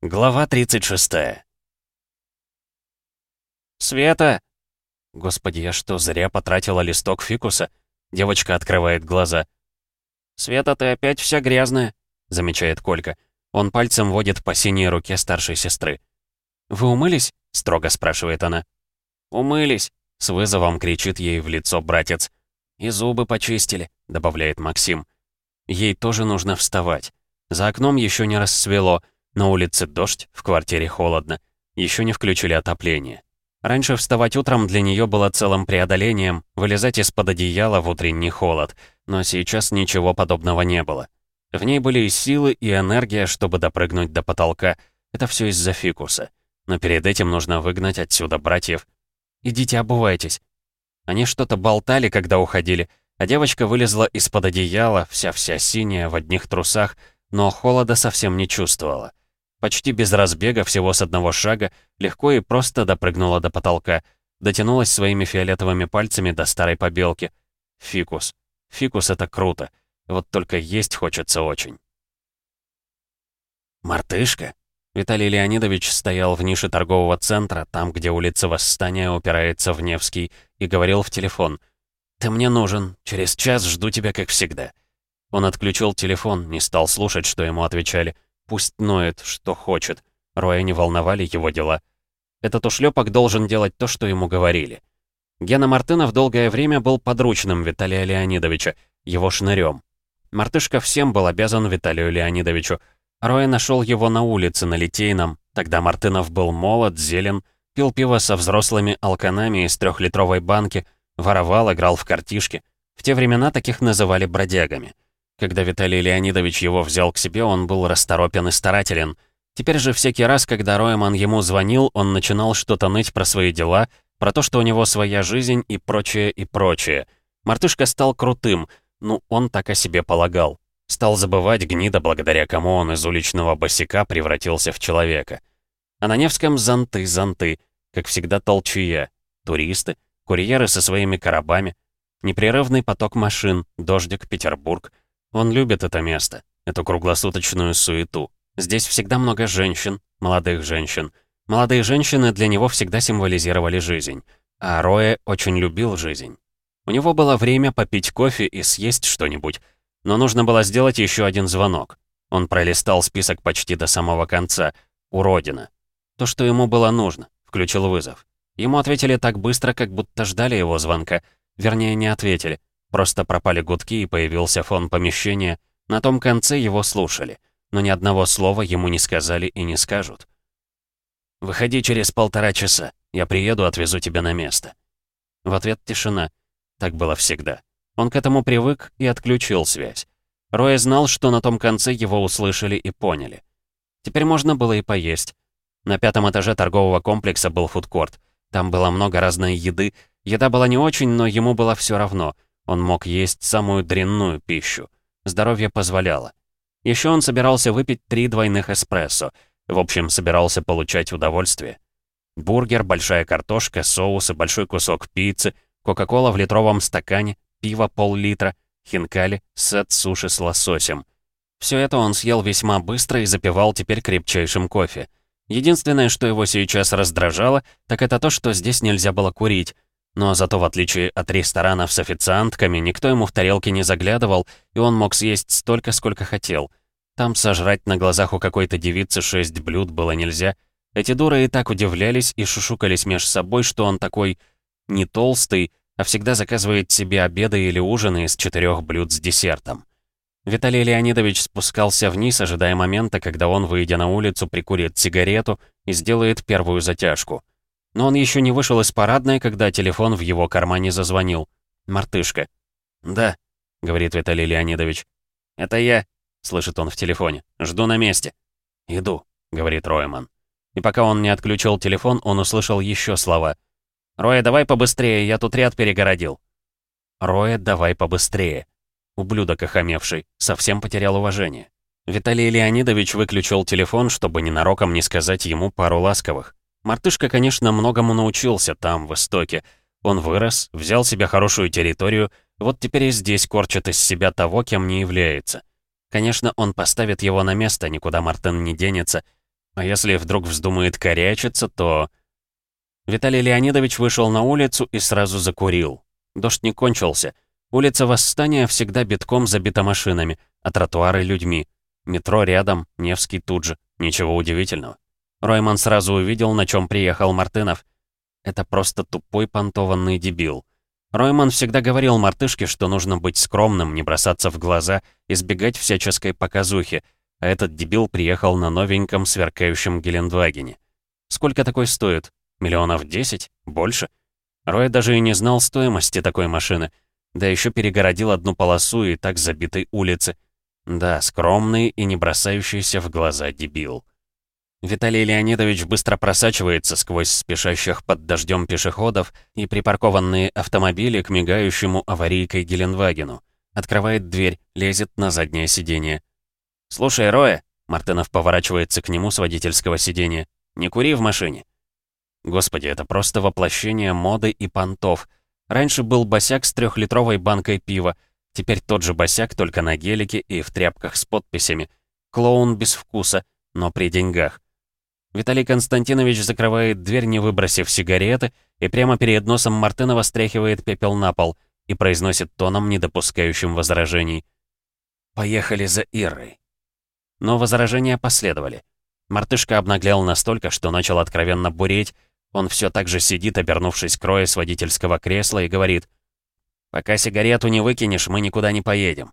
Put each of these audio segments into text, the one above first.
Глава 36 «Света!» Господи, я что, зря потратила листок фикуса? Девочка открывает глаза. «Света, ты опять вся грязная», — замечает Колька. Он пальцем водит по синей руке старшей сестры. «Вы умылись?» — строго спрашивает она. «Умылись», — с вызовом кричит ей в лицо братец. «И зубы почистили», — добавляет Максим. Ей тоже нужно вставать. За окном еще не рассвело, на улице дождь, в квартире холодно. Еще не включили отопление. Раньше вставать утром для нее было целым преодолением, вылезать из-под одеяла в утренний холод, но сейчас ничего подобного не было. В ней были и силы, и энергия, чтобы допрыгнуть до потолка. Это все из-за фикуса. Но перед этим нужно выгнать отсюда братьев. «Идите обувайтесь». Они что-то болтали, когда уходили, а девочка вылезла из-под одеяла, вся-вся синяя, в одних трусах, но холода совсем не чувствовала. Почти без разбега, всего с одного шага, легко и просто допрыгнула до потолка, дотянулась своими фиолетовыми пальцами до старой побелки. Фикус. Фикус — это круто. Вот только есть хочется очень. «Мартышка?» Виталий Леонидович стоял в нише торгового центра, там, где улица Восстания упирается в Невский, и говорил в телефон. «Ты мне нужен. Через час жду тебя, как всегда». Он отключил телефон, не стал слушать, что ему отвечали. Пусть ноет, что хочет. Роя не волновали его дела. Этот ушлепок должен делать то, что ему говорили. Гена Мартынов долгое время был подручным Виталия Леонидовича, его шнырем. Мартышка всем был обязан Виталию Леонидовичу. Роя нашел его на улице на Литейном. Тогда Мартынов был молод, зелен, пил пиво со взрослыми алканами из трехлитровой банки, воровал, играл в картишки. В те времена таких называли бродягами. Когда Виталий Леонидович его взял к себе, он был расторопен и старателен. Теперь же всякий раз, когда Роеман ему звонил, он начинал что-то ныть про свои дела, про то, что у него своя жизнь и прочее, и прочее. Мартышка стал крутым, ну, он так о себе полагал. Стал забывать гнида, благодаря кому он из уличного босика превратился в человека. А на Невском зонты, зонты, как всегда толчья, туристы, курьеры со своими коробами, непрерывный поток машин, дождик, Петербург — он любит это место, эту круглосуточную суету. Здесь всегда много женщин, молодых женщин. Молодые женщины для него всегда символизировали жизнь. А Роэ очень любил жизнь. У него было время попить кофе и съесть что-нибудь. Но нужно было сделать еще один звонок. Он пролистал список почти до самого конца. Уродина. То, что ему было нужно. Включил вызов. Ему ответили так быстро, как будто ждали его звонка. Вернее, не ответили. Просто пропали гудки и появился фон помещения. На том конце его слушали, но ни одного слова ему не сказали и не скажут. «Выходи через полтора часа. Я приеду, отвезу тебя на место». В ответ тишина. Так было всегда. Он к этому привык и отключил связь. Рой знал, что на том конце его услышали и поняли. Теперь можно было и поесть. На пятом этаже торгового комплекса был фудкорт. Там было много разной еды. Еда была не очень, но ему было все равно — он мог есть самую дрянную пищу. Здоровье позволяло. Еще он собирался выпить три двойных эспрессо. В общем, собирался получать удовольствие. Бургер, большая картошка, соус и большой кусок пиццы, кока-кола в литровом стакане, пиво пол-литра, хинкали, сет суши с лососем. Все это он съел весьма быстро и запивал теперь крепчайшим кофе. Единственное, что его сейчас раздражало, так это то, что здесь нельзя было курить, но зато, в отличие от ресторанов с официантками, никто ему в тарелки не заглядывал, и он мог съесть столько, сколько хотел. Там сожрать на глазах у какой-то девицы шесть блюд было нельзя. Эти дуры и так удивлялись и шушукались меж собой, что он такой не толстый, а всегда заказывает себе обеды или ужины из четырех блюд с десертом. Виталий Леонидович спускался вниз, ожидая момента, когда он, выйдя на улицу, прикурит сигарету и сделает первую затяжку. Но он еще не вышел из парадной, когда телефон в его кармане зазвонил. Мартышка. «Да», — говорит Виталий Леонидович. «Это я», — слышит он в телефоне. «Жду на месте». «Иду», — говорит Ройман. И пока он не отключил телефон, он услышал еще слова. «Роя, давай побыстрее, я тут ряд перегородил». «Роя, давай побыстрее». Ублюдок охамевший, совсем потерял уважение. Виталий Леонидович выключил телефон, чтобы ненароком не сказать ему пару ласковых. Мартышка, конечно, многому научился там, в Истоке. Он вырос, взял себе хорошую территорию, вот теперь и здесь корчит из себя того, кем не является. Конечно, он поставит его на место, никуда Мартын не денется. А если вдруг вздумает корячиться, то... Виталий Леонидович вышел на улицу и сразу закурил. Дождь не кончился. Улица Восстания всегда битком забита машинами, а тротуары — людьми. Метро рядом, Невский тут же. Ничего удивительного. Ройман сразу увидел, на чем приехал Мартынов. Это просто тупой понтованный дебил. Ройман всегда говорил мартышке, что нужно быть скромным, не бросаться в глаза, избегать всяческой показухи, а этот дебил приехал на новеньком сверкающем Гелендвагене. Сколько такой стоит? Миллионов десять? Больше? Рой даже и не знал стоимости такой машины. Да еще перегородил одну полосу и так забитой улицы. Да, скромный и не бросающийся в глаза дебил. Виталий Леонидович быстро просачивается сквозь спешащих под дождем пешеходов и припаркованные автомобили к мигающему аварийкой Геленвагену. Открывает дверь, лезет на заднее сиденье. «Слушай, Роя!» Мартынов поворачивается к нему с водительского сиденья. «Не кури в машине!» Господи, это просто воплощение моды и понтов. Раньше был босяк с трехлитровой банкой пива, теперь тот же босяк, только на гелике и в тряпках с подписями. Клоун без вкуса, но при деньгах. Виталий Константинович закрывает дверь, не выбросив сигареты, и прямо перед носом Мартынова стряхивает пепел на пол и произносит тоном, не допускающим возражений. «Поехали за Ирой». Но возражения последовали. Мартышка обнаглел настолько, что начал откровенно буреть, он все так же сидит, обернувшись к с водительского кресла и говорит, «Пока сигарету не выкинешь, мы никуда не поедем».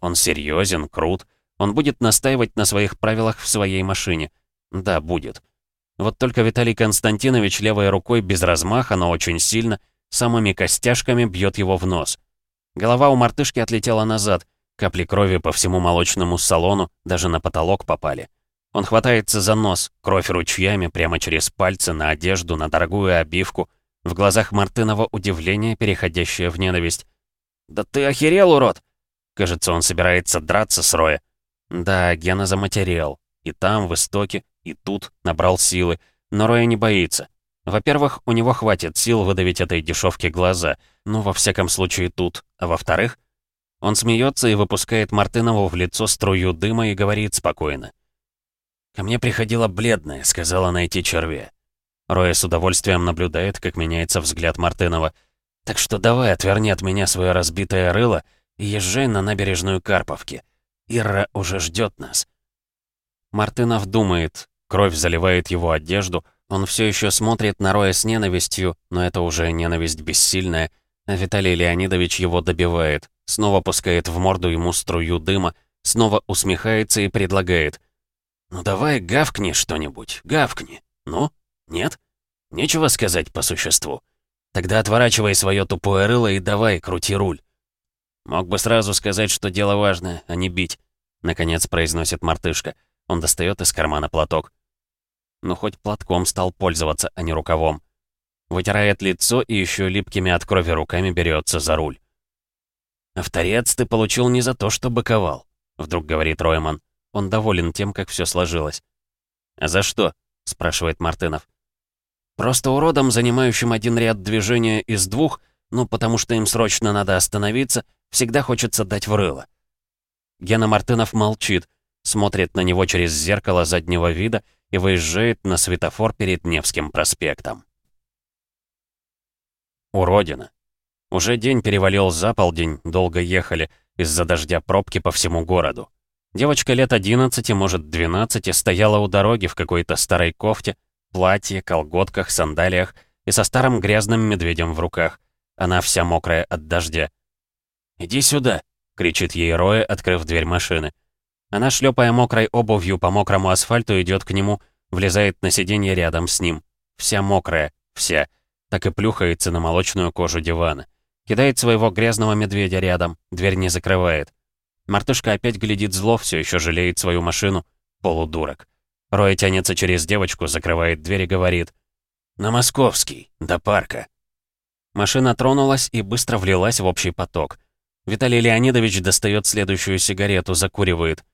Он серьезен, крут, он будет настаивать на своих правилах в своей машине. Да, будет. Вот только Виталий Константинович левой рукой без размаха, но очень сильно, самыми костяшками бьет его в нос. Голова у мартышки отлетела назад, капли крови по всему молочному салону, даже на потолок попали. Он хватается за нос, кровь ручьями прямо через пальцы на одежду, на дорогую обивку. В глазах Мартынова удивление, переходящее в ненависть. «Да ты охерел, урод!» Кажется, он собирается драться с Роя. Да, Гена заматерел. И там, в истоке, и тут набрал силы. Но Роя не боится. Во-первых, у него хватит сил выдавить этой дешевке глаза. Ну, во всяком случае, тут. А во-вторых, он смеется и выпускает Мартынову в лицо струю дыма и говорит спокойно. «Ко мне приходила бледная, сказала найти червя». Роя с удовольствием наблюдает, как меняется взгляд Мартынова. «Так что давай, отверни от меня свое разбитое рыло и езжай на набережную Карповки. Ира уже ждет нас». Мартынов думает, кровь заливает его одежду, он все еще смотрит на Роя с ненавистью, но это уже ненависть бессильная, а Виталий Леонидович его добивает, снова пускает в морду ему струю дыма, снова усмехается и предлагает — «Ну давай гавкни что-нибудь, гавкни. Ну? Нет? Нечего сказать по существу. Тогда отворачивай свое тупое рыло и давай, крути руль». «Мог бы сразу сказать, что дело важное, а не бить», — наконец произносит мартышка. Он достает из кармана платок. Ну, хоть платком стал пользоваться, а не рукавом. Вытирает лицо и еще липкими от крови руками берется за руль. «Авторец ты получил не за то, что быковал», — вдруг говорит Ройман. Он доволен тем, как все сложилось. «А за что?» — спрашивает Мартынов. «Просто уродом, занимающим один ряд движения из двух, ну, потому что им срочно надо остановиться, всегда хочется дать в рыло». Гена Мартынов молчит, смотрит на него через зеркало заднего вида и выезжает на светофор перед Невским проспектом. Уродина. Уже день перевалил за полдень, долго ехали, из-за дождя пробки по всему городу. Девочка лет 11, может 12, стояла у дороги в какой-то старой кофте, платье, колготках, сандалиях и со старым грязным медведем в руках. Она вся мокрая от дождя. «Иди сюда!» — кричит ей Роя, открыв дверь машины. Она, шлепая мокрой обувью по мокрому асфальту, идет к нему, влезает на сиденье рядом с ним. Вся мокрая, вся. Так и плюхается на молочную кожу дивана. Кидает своего грязного медведя рядом, дверь не закрывает. Мартышка опять глядит зло, все еще жалеет свою машину. Полудурок. Рой тянется через девочку, закрывает дверь и говорит. «На Московский, до парка». Машина тронулась и быстро влилась в общий поток. Виталий Леонидович достает следующую сигарету, закуривает.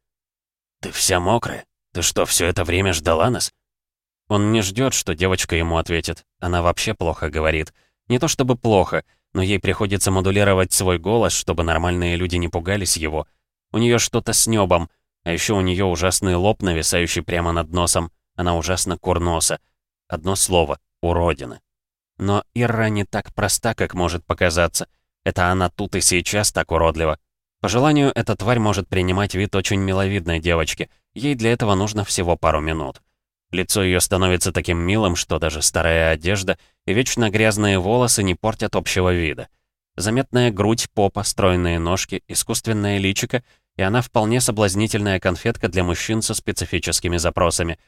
«Ты вся мокрая? Ты что, все это время ждала нас?» Он не ждет, что девочка ему ответит. Она вообще плохо говорит. Не то чтобы плохо, но ей приходится модулировать свой голос, чтобы нормальные люди не пугались его. У нее что-то с небом, а еще у нее ужасный лоб, нависающий прямо над носом. Она ужасно курноса. Одно слово — уродина. Но Ирра не так проста, как может показаться. Это она тут и сейчас так уродлива. По желанию, эта тварь может принимать вид очень миловидной девочки. Ей для этого нужно всего пару минут. Лицо ее становится таким милым, что даже старая одежда и вечно грязные волосы не портят общего вида. Заметная грудь, попа, стройные ножки, искусственное личико, и она вполне соблазнительная конфетка для мужчин со специфическими запросами.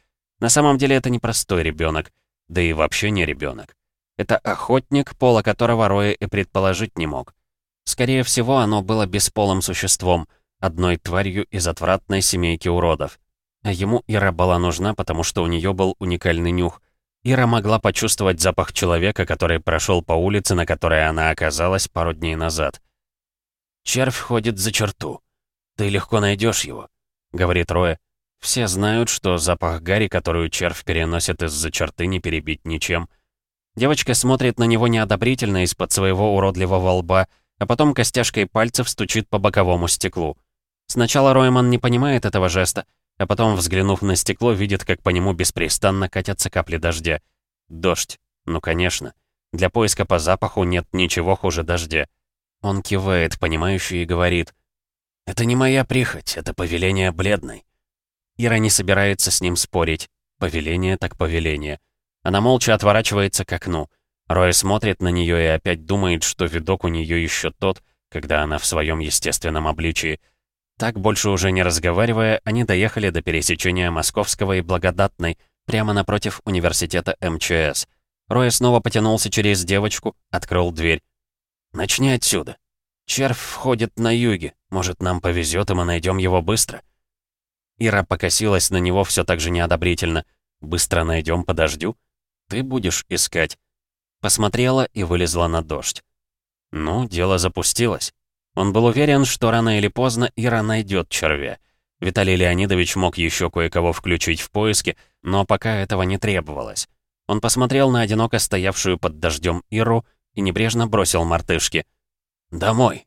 На самом деле это не простой ребенок, да и вообще не ребенок. Это охотник, пола которого Роя и предположить не мог. Скорее всего, оно было бесполым существом, одной тварью из отвратной семейки уродов. А ему Ира была нужна, потому что у нее был уникальный нюх. Ира могла почувствовать запах человека, который прошел по улице, на которой она оказалась пару дней назад. «Червь ходит за черту. Ты легко найдешь его», — говорит Роя. Все знают, что запах гари, которую червь переносит из-за черты, не перебить ничем. Девочка смотрит на него неодобрительно из-под своего уродливого лба, а потом костяшкой пальцев стучит по боковому стеклу. Сначала Ройман не понимает этого жеста, а потом, взглянув на стекло, видит, как по нему беспрестанно катятся капли дождя. Дождь. Ну, конечно. Для поиска по запаху нет ничего хуже дождя. Он кивает, понимающий, и говорит. «Это не моя прихоть, это повеление бледной». Ира не собирается с ним спорить. Повеление так повеление. Она молча отворачивается к окну. Рой смотрит на нее и опять думает, что видок у нее еще тот, когда она в своем естественном обличии. Так, больше уже не разговаривая, они доехали до пересечения Московского и Благодатной, прямо напротив университета МЧС. Рой снова потянулся через девочку, открыл дверь. «Начни отсюда. Червь входит на юге. Может, нам повезет, и мы найдем его быстро?» Ира покосилась на него все так же неодобрительно. «Быстро найдем, подождю. Ты будешь искать». Посмотрела и вылезла на дождь. Ну, дело запустилось. Он был уверен, что рано или поздно Ира найдет червя. Виталий Леонидович мог еще кое-кого включить в поиски, но пока этого не требовалось. Он посмотрел на одиноко стоявшую под дождем Иру и небрежно бросил мартышки. «Домой!»